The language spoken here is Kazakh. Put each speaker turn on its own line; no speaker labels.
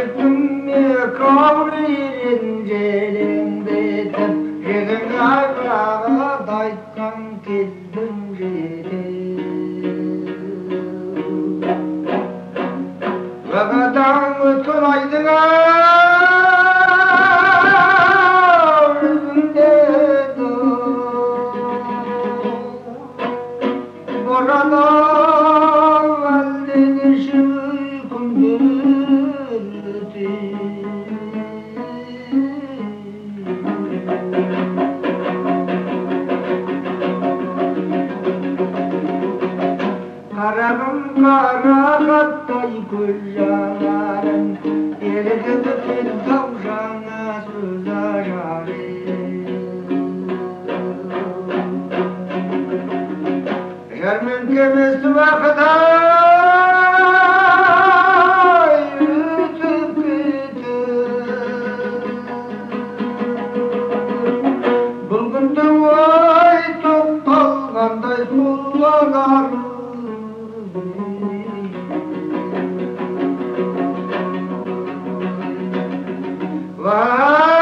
Çıktım mı kavreyin celinde dem Yedim ayağına daykan gittim celim Ve kadar mutun aydına Morano Karagım karagаттай көз жанарың Елігіп тау жаңа сөз ажары Жәрмеңкеміз уақытай өтіп кетіп Бұл күнде ой тоқталғандай құлағарым Vai!